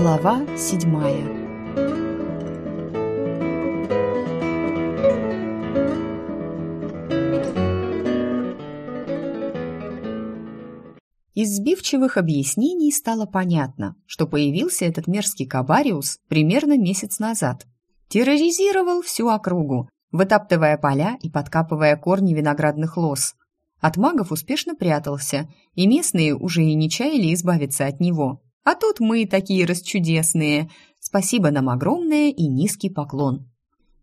Глава седьмая Из сбивчивых объяснений стало понятно, что появился этот мерзкий кабариус примерно месяц назад. Терроризировал всю округу, вытаптывая поля и подкапывая корни виноградных лоз. От магов успешно прятался, и местные уже и не чаяли избавиться от него. А тут мы такие расчудесные. Спасибо нам огромное и низкий поклон.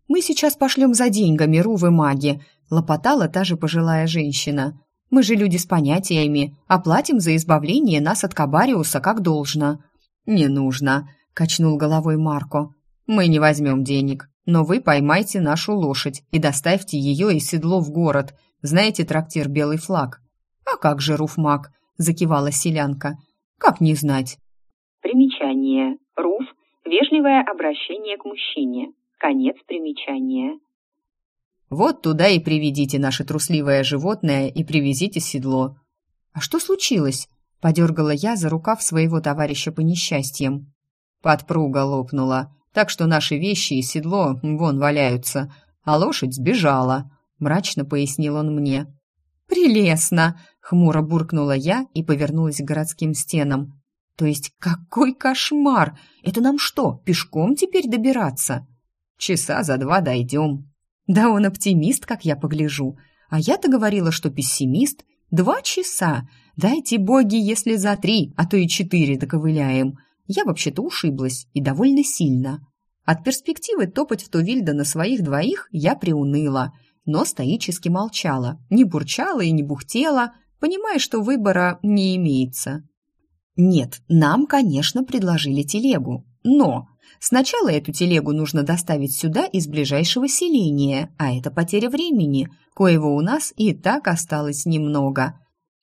«Мы сейчас пошлем за деньгами, рувы маги», — лопотала та же пожилая женщина. Мы же люди с понятиями, оплатим за избавление нас от Кабариуса как должно». «Не нужно», — качнул головой Марко. «Мы не возьмем денег, но вы поймайте нашу лошадь и доставьте ее из седло в город. Знаете трактир «Белый флаг»?» «А как же, Руфмак?» — закивала селянка. «Как не знать?» Примечание. Руф – вежливое обращение к мужчине. Конец примечания. Вот туда и приведите наше трусливое животное и привезите седло. А что случилось? Подергала я за рукав своего товарища по несчастьям. Подпруга лопнула, так что наши вещи и седло вон валяются, а лошадь сбежала, мрачно пояснил он мне. Прелестно, хмуро буркнула я и повернулась к городским стенам. То есть какой кошмар! Это нам что, пешком теперь добираться? Часа за два дойдем, да он оптимист, как я погляжу. А я-то говорила, что пессимист. Два часа. Дайте боги, если за три, а то и четыре доковыляем. Я вообще-то ушиблась, и довольно сильно. От перспективы топать в Тувильда на своих двоих я приуныла, но стоически молчала, не бурчала и не бухтела, понимая, что выбора не имеется. Нет, нам, конечно, предложили телегу, но Сначала эту телегу нужно доставить сюда из ближайшего селения, а это потеря времени, коего у нас и так осталось немного.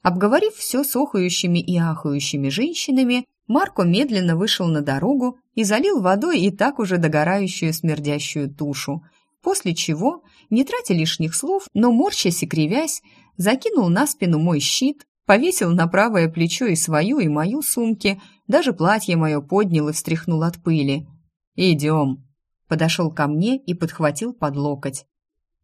Обговорив все с охающими и ахающими женщинами, Марко медленно вышел на дорогу и залил водой и так уже догорающую смердящую тушу, после чего, не тратя лишних слов, но морщась и кривясь, закинул на спину мой щит, повесил на правое плечо и свою, и мою сумки, даже платье мое поднял и встряхнул от пыли. «Идем», — подошел ко мне и подхватил под локоть.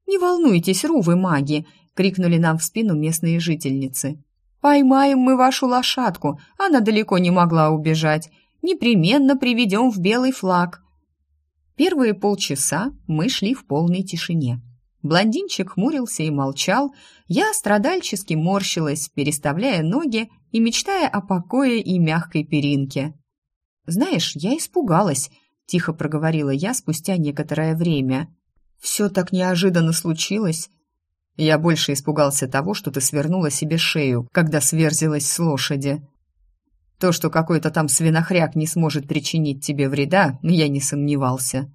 «Не волнуйтесь, рувы маги!» — крикнули нам в спину местные жительницы. «Поймаем мы вашу лошадку, она далеко не могла убежать. Непременно приведем в белый флаг». Первые полчаса мы шли в полной тишине. Блондинчик хмурился и молчал, я страдальчески морщилась, переставляя ноги и мечтая о покое и мягкой перинке. Знаешь, я испугалась, тихо проговорила я спустя некоторое время. Все так неожиданно случилось. Я больше испугался того, что ты свернула себе шею, когда сверзилась с лошади. То, что какой-то там свинохряк не сможет причинить тебе вреда, я не сомневался.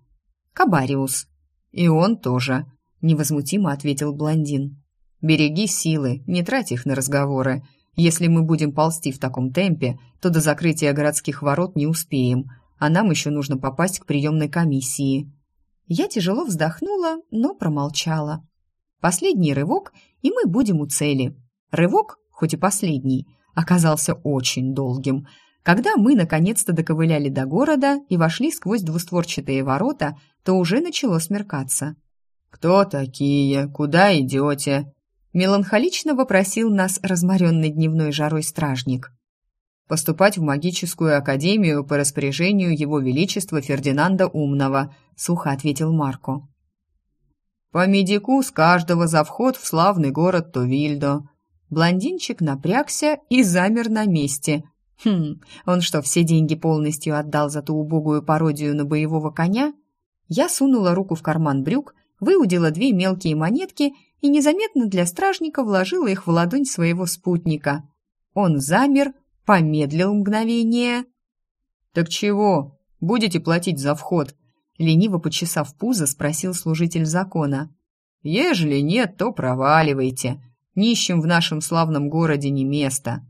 Кабариус. И он тоже, невозмутимо ответил блондин. Береги силы, не трать их на разговоры. Если мы будем ползти в таком темпе, то до закрытия городских ворот не успеем, а нам еще нужно попасть к приемной комиссии. Я тяжело вздохнула, но промолчала. Последний рывок, и мы будем у цели. Рывок, хоть и последний, оказался очень долгим. Когда мы наконец-то доковыляли до города и вошли сквозь двустворчатые ворота, то уже начало смеркаться. «Кто такие? Куда идете?» Меланхолично вопросил нас разморенный дневной жарой стражник поступать в магическую академию по распоряжению Его Величества Фердинанда Умного», — сухо ответил Марко. «По медику с каждого за вход в славный город Товильдо». Блондинчик напрягся и замер на месте. Хм, он что, все деньги полностью отдал за ту убогую пародию на боевого коня? Я сунула руку в карман брюк, выудила две мелкие монетки и незаметно для стражника вложила их в ладонь своего спутника. Он замер, помедлил мгновение. «Так чего? Будете платить за вход?» Лениво почесав пузо, спросил служитель закона. «Ежели нет, то проваливайте. Нищим в нашем славном городе не место».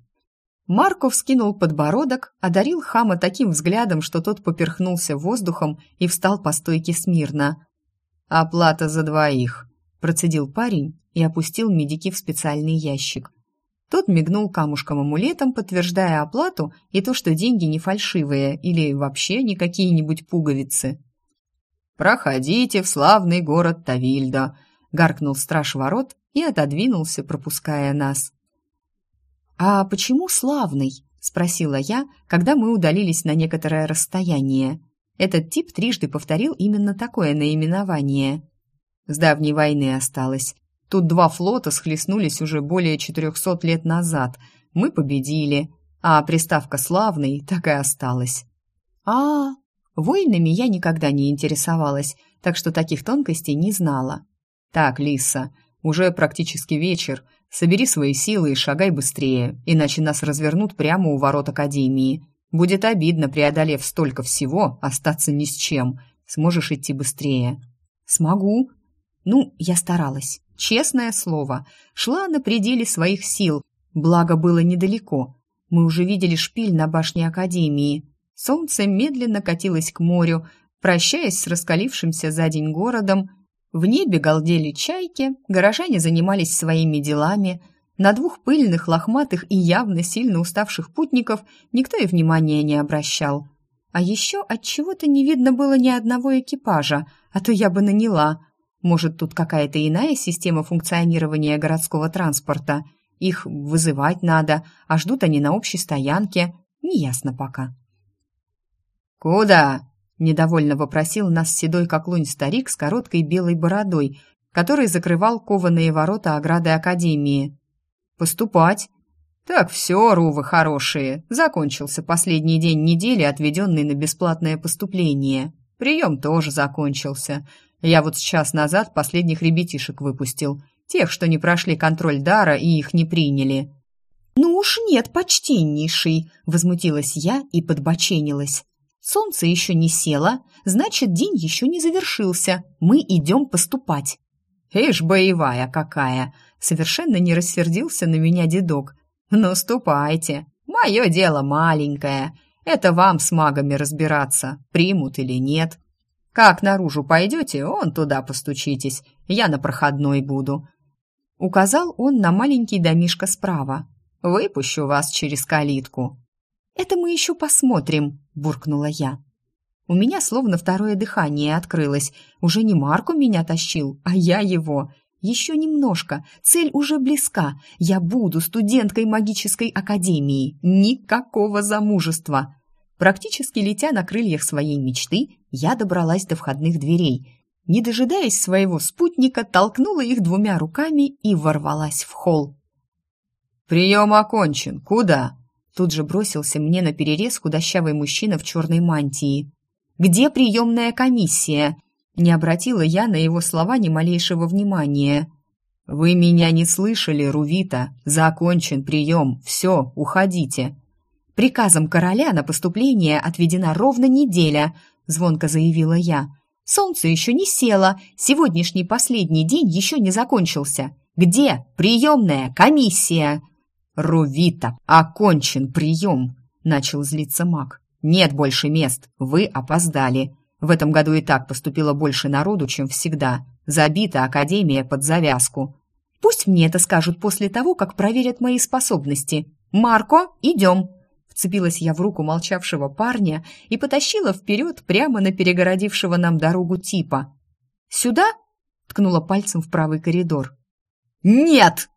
Марков скинул подбородок, одарил хама таким взглядом, что тот поперхнулся воздухом и встал по стойке смирно. «Оплата за двоих», — процедил парень и опустил медики в специальный ящик. Тот мигнул камушком-амулетом, подтверждая оплату и то, что деньги не фальшивые или вообще не какие-нибудь пуговицы. «Проходите в славный город Тавильда», — гаркнул страж ворот и отодвинулся, пропуская нас. «А почему славный?» — спросила я, когда мы удалились на некоторое расстояние. Этот тип трижды повторил именно такое наименование. С давней войны осталось. Тут два флота схлестнулись уже более четырехсот лет назад. Мы победили, а приставка «славный» так и осталась. а, -а, -а Войнами я никогда не интересовалась, так что таких тонкостей не знала. «Так, Лиса, уже практически вечер. Собери свои силы и шагай быстрее, иначе нас развернут прямо у ворот Академии. Будет обидно, преодолев столько всего, остаться ни с чем. Сможешь идти быстрее?» «Смогу». Ну, я старалась. Честное слово. Шла на пределе своих сил. Благо, было недалеко. Мы уже видели шпиль на башне Академии. Солнце медленно катилось к морю, прощаясь с раскалившимся за день городом. В небе галдели чайки, горожане занимались своими делами. На двух пыльных, лохматых и явно сильно уставших путников никто и внимания не обращал. А еще от чего то не видно было ни одного экипажа, а то я бы наняла. Может, тут какая-то иная система функционирования городского транспорта? Их вызывать надо, а ждут они на общей стоянке. Неясно пока. «Куда?» – недовольно вопросил нас седой как лунь старик с короткой белой бородой, который закрывал кованые ворота ограды Академии. «Поступать». «Так все, рувы хорошие. Закончился последний день недели, отведенный на бесплатное поступление. Прием тоже закончился. Я вот час назад последних ребятишек выпустил. Тех, что не прошли контроль дара и их не приняли». «Ну уж нет, почтеннейший!» – возмутилась я и подбоченилась. Солнце еще не село, значит, день еще не завершился. Мы идем поступать. «Ишь, боевая какая!» Совершенно не рассердился на меня дедок. «Ну, ступайте. Мое дело маленькое. Это вам с магами разбираться, примут или нет. Как наружу пойдете, он туда постучитесь. Я на проходной буду». Указал он на маленький домишко справа. «Выпущу вас через калитку». «Это мы еще посмотрим», — буркнула я. У меня словно второе дыхание открылось. Уже не Марку меня тащил, а я его. Еще немножко, цель уже близка. Я буду студенткой магической академии. Никакого замужества. Практически летя на крыльях своей мечты, я добралась до входных дверей. Не дожидаясь своего спутника, толкнула их двумя руками и ворвалась в холл. «Прием окончен. Куда?» Тут же бросился мне на перерез худощавый мужчина в черной мантии. «Где приемная комиссия?» Не обратила я на его слова ни малейшего внимания. «Вы меня не слышали, Рувита. Закончен прием. Все, уходите». «Приказом короля на поступление отведена ровно неделя», — звонко заявила я. «Солнце еще не село. Сегодняшний последний день еще не закончился. Где приемная комиссия?» «Рувита, окончен прием!» — начал злиться маг. «Нет больше мест, вы опоздали. В этом году и так поступило больше народу, чем всегда. Забита Академия под завязку». «Пусть мне это скажут после того, как проверят мои способности. Марко, идем!» Вцепилась я в руку молчавшего парня и потащила вперед прямо на перегородившего нам дорогу типа. «Сюда?» — ткнула пальцем в правый коридор. «Нет!»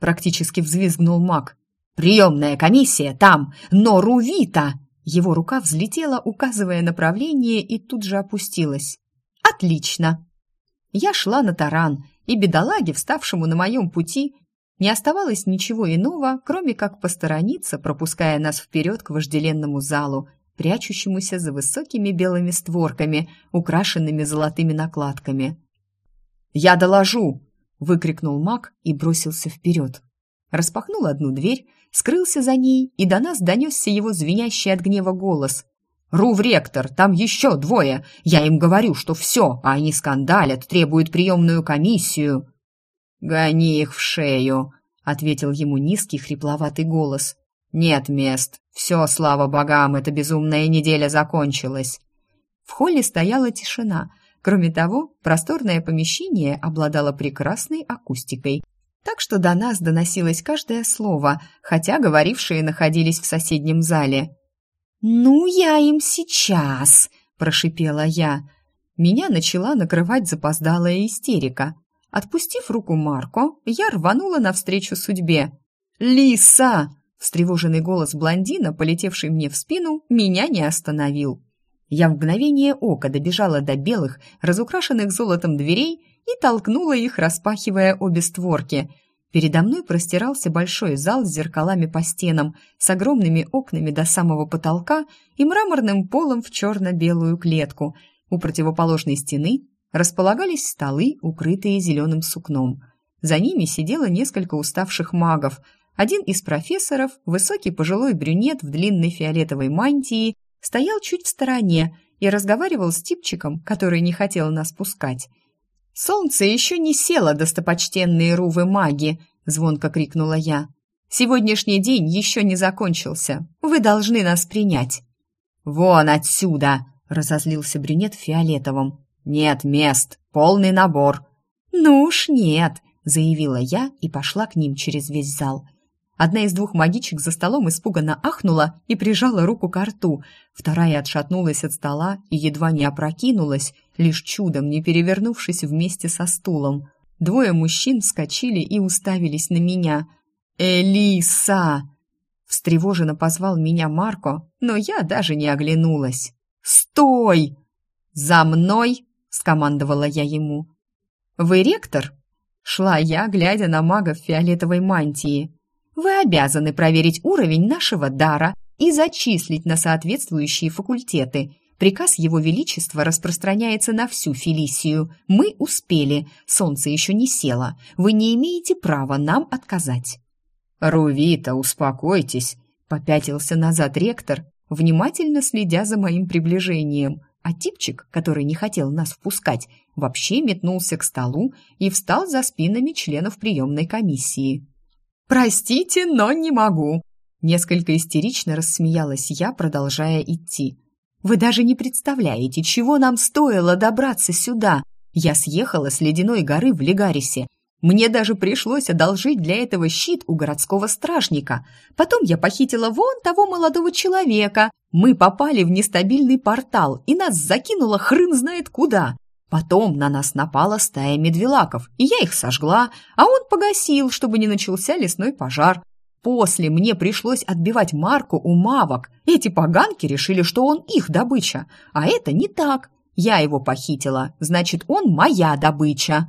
Практически взвизгнул маг. «Приемная комиссия там, но Рувита!» Его рука взлетела, указывая направление, и тут же опустилась. «Отлично!» Я шла на таран, и бедолаге, вставшему на моем пути, не оставалось ничего иного, кроме как посторониться, пропуская нас вперед к вожделенному залу, прячущемуся за высокими белыми створками, украшенными золотыми накладками. «Я доложу!» выкрикнул маг и бросился вперед. Распахнул одну дверь, скрылся за ней, и до нас донесся его звенящий от гнева голос. «Рув, ректор, там еще двое! Я им говорю, что все, а они скандалят, требуют приемную комиссию!» «Гони их в шею!» — ответил ему низкий хрипловатый голос. «Нет мест. Все, слава богам, эта безумная неделя закончилась». В холле стояла тишина — Кроме того, просторное помещение обладало прекрасной акустикой. Так что до нас доносилось каждое слово, хотя говорившие находились в соседнем зале. «Ну, я им сейчас!» – прошипела я. Меня начала накрывать запоздалая истерика. Отпустив руку Марко, я рванула навстречу судьбе. «Лиса!» – встревоженный голос блондина, полетевший мне в спину, меня не остановил. Я в мгновение ока добежала до белых, разукрашенных золотом дверей и толкнула их, распахивая обе створки. Передо мной простирался большой зал с зеркалами по стенам, с огромными окнами до самого потолка и мраморным полом в черно-белую клетку. У противоположной стены располагались столы, укрытые зеленым сукном. За ними сидело несколько уставших магов. Один из профессоров, высокий пожилой брюнет в длинной фиолетовой мантии, стоял чуть в стороне и разговаривал с типчиком, который не хотел нас пускать. «Солнце еще не село, достопочтенные рувы маги!» — звонко крикнула я. «Сегодняшний день еще не закончился. Вы должны нас принять». «Вон отсюда!» — разозлился брюнет фиолетовым. «Нет мест, полный набор». «Ну уж нет», — заявила я и пошла к ним через весь зал. Одна из двух магичек за столом испуганно ахнула и прижала руку к рту. Вторая отшатнулась от стола и едва не опрокинулась, лишь чудом не перевернувшись вместе со стулом. Двое мужчин вскочили и уставились на меня. «Элиса!» Встревоженно позвал меня Марко, но я даже не оглянулась. «Стой!» «За мной!» — скомандовала я ему. «Вы ректор?» Шла я, глядя на мага в фиолетовой мантии. Вы обязаны проверить уровень нашего дара и зачислить на соответствующие факультеты. Приказ Его Величества распространяется на всю Фелисию. Мы успели, солнце еще не село. Вы не имеете права нам отказать». «Рувита, успокойтесь», — попятился назад ректор, внимательно следя за моим приближением. А типчик, который не хотел нас впускать, вообще метнулся к столу и встал за спинами членов приемной комиссии. «Простите, но не могу!» Несколько истерично рассмеялась я, продолжая идти. «Вы даже не представляете, чего нам стоило добраться сюда. Я съехала с ледяной горы в Легарисе. Мне даже пришлось одолжить для этого щит у городского стражника. Потом я похитила вон того молодого человека. Мы попали в нестабильный портал, и нас закинуло хрен знает куда. Потом на нас напала стая медвелаков, и я их сожгла, а он погасил, чтобы не начался лесной пожар. После мне пришлось отбивать марку у мавок. Эти поганки решили, что он их добыча, а это не так. Я его похитила, значит, он моя добыча.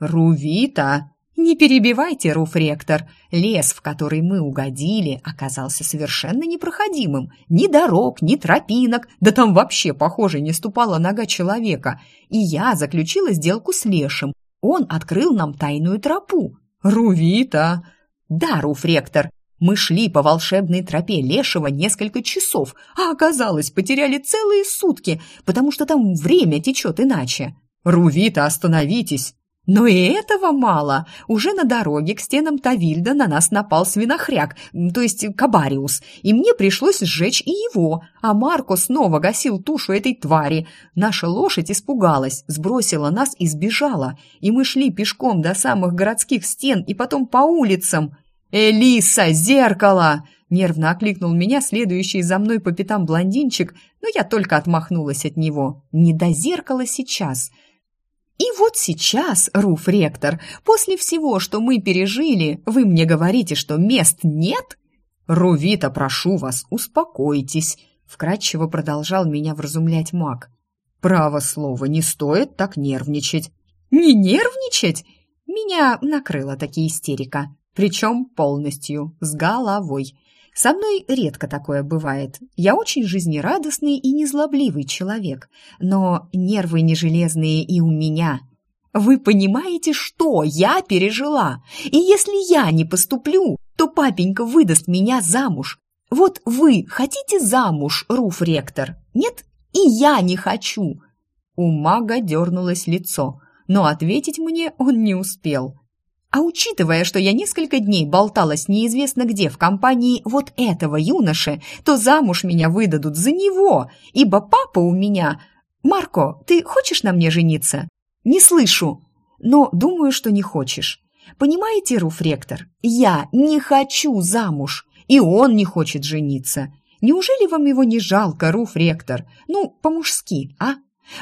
Рувита, «Не перебивайте, Руфректор. Лес, в который мы угодили, оказался совершенно непроходимым. Ни дорог, ни тропинок, да там вообще, похоже, не ступала нога человека. И я заключила сделку с Лешим. Он открыл нам тайную тропу. Рувита!» «Да, Руфректор, мы шли по волшебной тропе Лешего несколько часов, а оказалось, потеряли целые сутки, потому что там время течет иначе». «Рувита, остановитесь!» Но и этого мало. Уже на дороге к стенам Тавильда на нас напал свинохряк, то есть Кабариус, и мне пришлось сжечь и его, а Марко снова гасил тушу этой твари. Наша лошадь испугалась, сбросила нас и сбежала, и мы шли пешком до самых городских стен и потом по улицам. «Элиса, зеркало!» Нервно окликнул меня следующий за мной по пятам блондинчик, но я только отмахнулась от него. «Не до зеркала сейчас!» И вот сейчас, Руф Ректор, после всего, что мы пережили, вы мне говорите, что мест нет? Рувита, прошу вас, успокойтесь, вкратчиво продолжал меня вразумлять маг. Право слово, не стоит так нервничать. Не нервничать? Меня накрыла таки истерика, причем полностью, с головой. Со мной редко такое бывает. Я очень жизнерадостный и незлобливый человек, но нервы не железные и у меня. Вы понимаете, что я пережила? И если я не поступлю, то папенька выдаст меня замуж. Вот вы хотите замуж, Руф-ректор? Нет? И я не хочу. У мага дернулось лицо, но ответить мне он не успел. А учитывая, что я несколько дней болталась неизвестно где в компании вот этого юноши, то замуж меня выдадут за него, ибо папа у меня... Марко, ты хочешь на мне жениться? Не слышу, но думаю, что не хочешь. Понимаете, Руфректор, я не хочу замуж, и он не хочет жениться. Неужели вам его не жалко, Руфректор? Ну, по-мужски, а?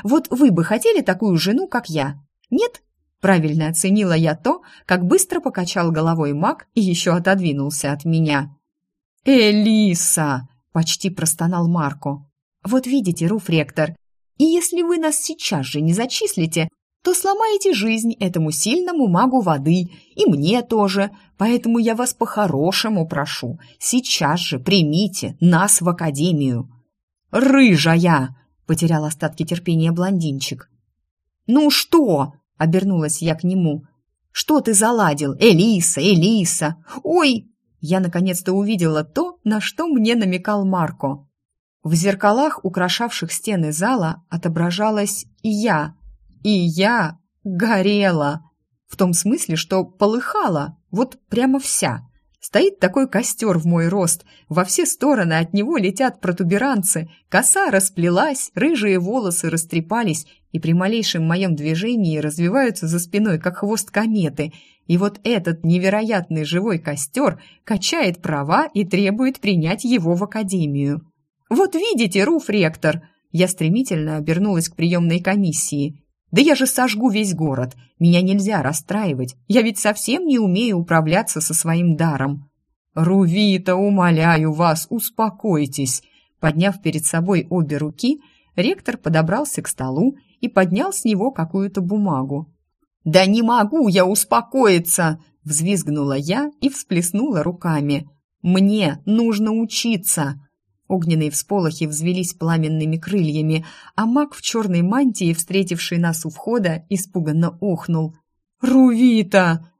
Вот вы бы хотели такую жену, как я? Нет? Правильно оценила я то, как быстро покачал головой маг и еще отодвинулся от меня. «Элиса!» — почти простонал Марко. «Вот видите, Руфректор, и если вы нас сейчас же не зачислите, то сломаете жизнь этому сильному магу воды, и мне тоже. Поэтому я вас по-хорошему прошу, сейчас же примите нас в академию». «Рыжая!» — потерял остатки терпения блондинчик. «Ну что?» — обернулась я к нему. «Что ты заладил? Элиса, Элиса! Ой!» Я наконец-то увидела то, на что мне намекал Марко. В зеркалах, украшавших стены зала, отображалась я. И я горела. В том смысле, что полыхала, вот прямо вся. Стоит такой костер в мой рост, во все стороны от него летят протуберанцы, коса расплелась, рыжие волосы растрепались и при малейшем моем движении развиваются за спиной, как хвост кометы. И вот этот невероятный живой костер качает права и требует принять его в академию. «Вот видите, Руф-ректор!» Я стремительно обернулась к приемной комиссии. Да я же сожгу весь город. Меня нельзя расстраивать. Я ведь совсем не умею управляться со своим даром. Рувита, умоляю вас, успокойтесь. Подняв перед собой обе руки, ректор подобрался к столу и поднял с него какую-то бумагу. «Да не могу я успокоиться!» — взвизгнула я и всплеснула руками. «Мне нужно учиться!» Огненные всполохи взвелись пламенными крыльями, а маг в черной мантии, встретивший нас у входа, испуганно охнул. «Рувита!»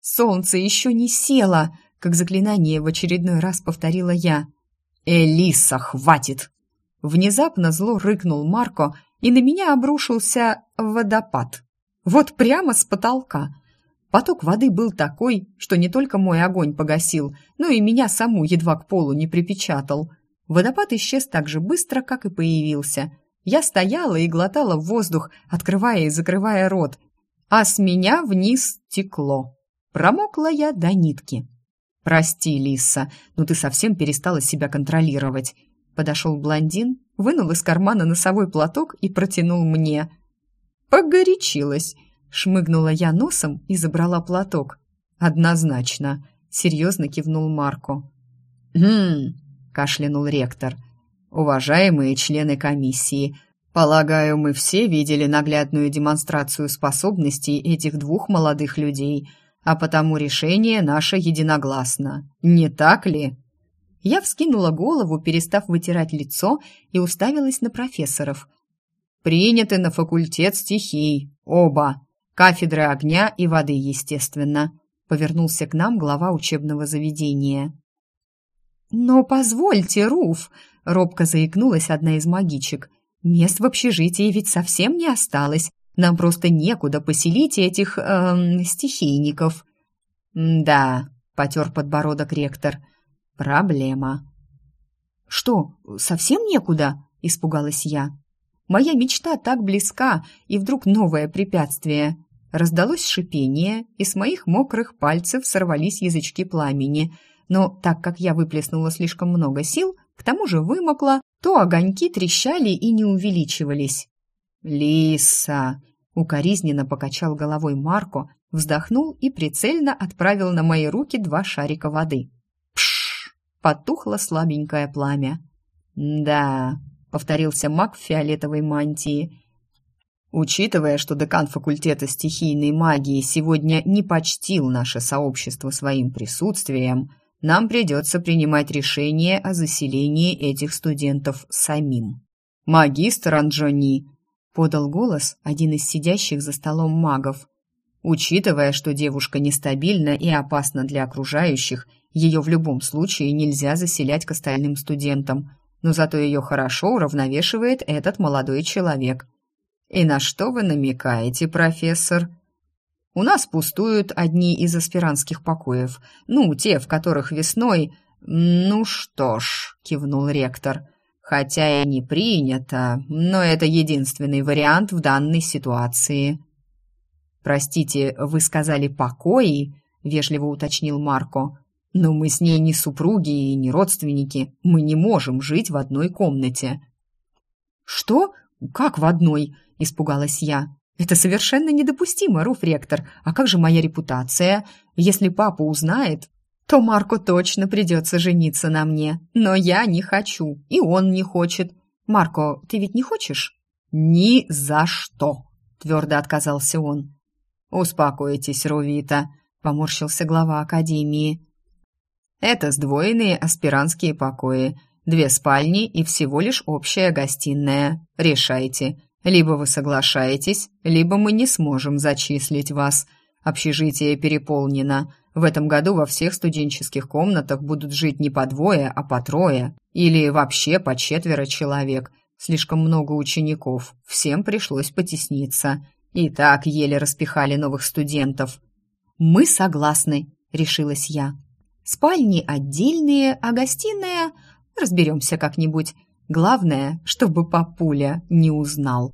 «Солнце еще не село!» — как заклинание в очередной раз повторила я. «Элиса, хватит!» Внезапно зло рыкнул Марко, и на меня обрушился водопад. Вот прямо с потолка — Поток воды был такой, что не только мой огонь погасил, но и меня саму едва к полу не припечатал. Водопад исчез так же быстро, как и появился. Я стояла и глотала воздух, открывая и закрывая рот, а с меня вниз текло. Промокла я до нитки. «Прости, Лиса, но ты совсем перестала себя контролировать». Подошел блондин, вынул из кармана носовой платок и протянул мне. «Погорячилась», Шмыгнула я носом и забрала платок. «Однозначно», — серьезно кивнул Марко. «Хм», — кашлянул ректор. «Уважаемые члены комиссии, полагаю, мы все видели наглядную демонстрацию способностей этих двух молодых людей, а потому решение наше единогласно. Не так ли?» Я вскинула голову, перестав вытирать лицо, и уставилась на профессоров. «Приняты на факультет стихий. Оба!» Кафедры огня и воды, естественно. Повернулся к нам глава учебного заведения. «Но позвольте, Руф!» — робко заикнулась одна из магичек. «Мест в общежитии ведь совсем не осталось. Нам просто некуда поселить этих... Эм, стихийников». «Да», — потер подбородок ректор. «Проблема». «Что, совсем некуда?» — испугалась я. «Моя мечта так близка, и вдруг новое препятствие». Раздалось шипение, и с моих мокрых пальцев сорвались язычки пламени. Но так как я выплеснула слишком много сил, к тому же вымокла, то огоньки трещали и не увеличивались. «Лиса!» — укоризненно покачал головой Марко, вздохнул и прицельно отправил на мои руки два шарика воды. Пш! Потухло слабенькое пламя. «Да», — повторился маг в фиолетовой мантии, Учитывая, что декан факультета стихийной магии сегодня не почтил наше сообщество своим присутствием, нам придется принимать решение о заселении этих студентов самим. «Магистр Анджони», — подал голос один из сидящих за столом магов. «Учитывая, что девушка нестабильна и опасна для окружающих, ее в любом случае нельзя заселять к остальным студентам, но зато ее хорошо уравновешивает этот молодой человек». «И на что вы намекаете, профессор?» «У нас пустуют одни из аспирантских покоев, ну, те, в которых весной...» «Ну что ж», — кивнул ректор, — «хотя и не принято, но это единственный вариант в данной ситуации». «Простите, вы сказали покои?» — вежливо уточнил Марко. «Но мы с ней не супруги и не родственники. Мы не можем жить в одной комнате». «Что? Как в одной?» — испугалась я. «Это совершенно недопустимо, Руф-ректор. А как же моя репутация? Если папа узнает, то Марку точно придется жениться на мне. Но я не хочу, и он не хочет. Марко, ты ведь не хочешь?» «Ни за что!» — твердо отказался он. «Успокойтесь, Рувита», — поморщился глава Академии. «Это сдвоенные аспирантские покои, две спальни и всего лишь общая гостиная. Решайте, либо вы соглашаетесь, либо мы не сможем зачислить вас. Общежитие переполнено. В этом году во всех студенческих комнатах будут жить не по двое, а по трое. Или вообще по четверо человек. Слишком много учеников. Всем пришлось потесниться. И так еле распихали новых студентов. «Мы согласны», — решилась я. «Спальни отдельные, а гостиная... Разберемся как-нибудь. Главное, чтобы папуля не узнал».